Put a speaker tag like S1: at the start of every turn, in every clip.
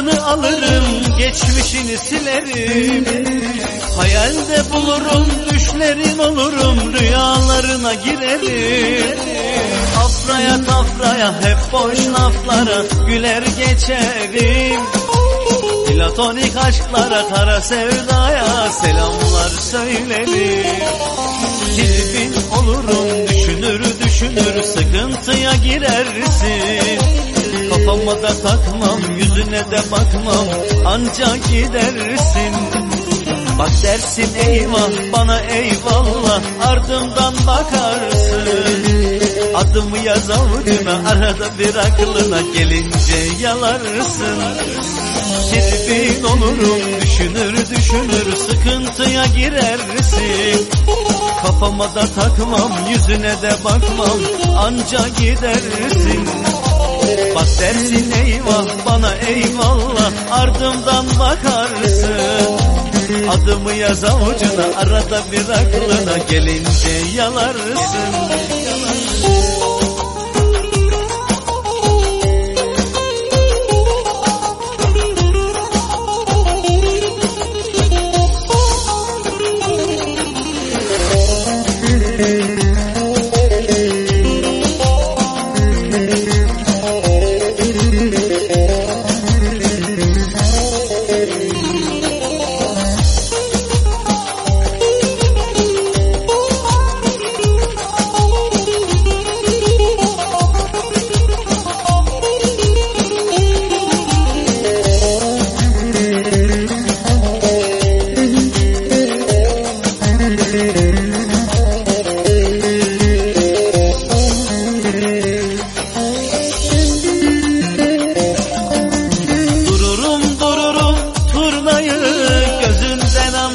S1: Aklını alırım, geçmişini silerim. Hayalde bulurum, düşlerin olurum, rüyalarına girerim. Afraya tafraya, hep boş laflara güler geçerim. Platonik aşklara, kara sevdaya selamlar söylerim. Tribin olurum, düşünür düşünür, sıkıntıya girersin. Kafama da takmam yüzüne de bakmam. Anca gidersin. Bak dersin eyvah bana eyvallah. Ardımdan bakarsın. Adımı yaz avucuna arada bir aklına gelince yalarsın. Tribin olurum düşünür düşünür sıkıntıya girersin. Kafama da takmam yüzüne de bakmam. Anca gidersin Bak dersin eyvah bana eyvallah ardımdan bakarsın. Adımı yaz avucuna arada bir aklına gelince yalarsın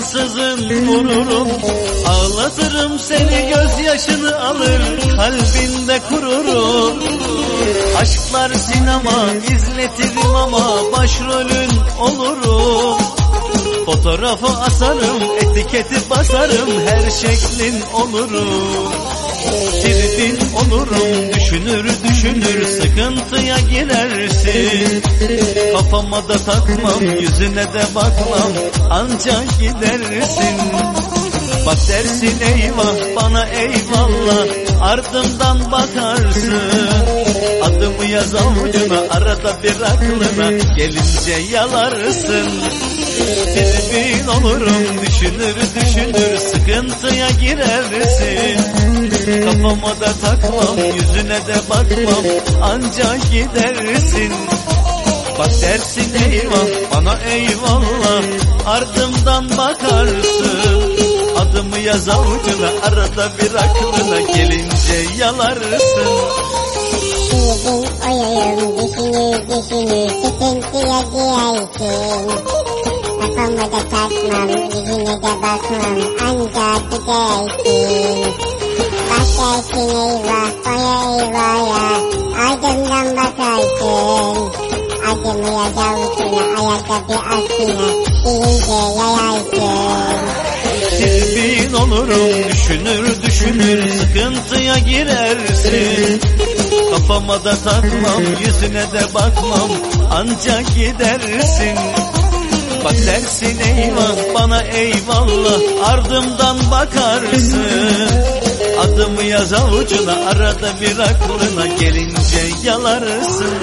S1: ansızın vururum Ağlatırım seni gözyaşını alır. Kalbinde kururum. Aşklar sinema izletirim ama başrolün olurum. Fotoğrafı asarım etiketi basarım her şeklin olurum Tribin olurum. Düşünür düşünür sıkıntıya girersin. Kafama da takmam yüzüne de bakmam ancak gidersin. Bak dersin eyvah bana eyvallah. Ardımdan bakarsın. Adımı yaz avucuna arada bir aklına gelince yalarsın. Tribin olurum. Düşünür düşünür sıkıntıya girersin Kafama da takmam yüzüne de bakmam. Ancak gidersin. Bak dersin eyvah bana eyvallah. Ardımdan bakarsın. Adımı yaz avucuna arada bir aklına gelince yalarsın.
S2: Girersin Kafama da takmam yüzüne de bakmam ancak gidersin Bak dersin eyvah bana eyvallah ardımdan bakarsın avucuna ayakta bir aklına gelince yayarsın
S1: Tribin olurum düşünür düşünür sıkıntıya girersin. Kafama da takmam yüzüne de bakmam ancak gidersin. Bak dersin eyvah bana eyvallah ardımdan bakarsın Adımı yaz avucuna arada bir aklına gelince yalarsın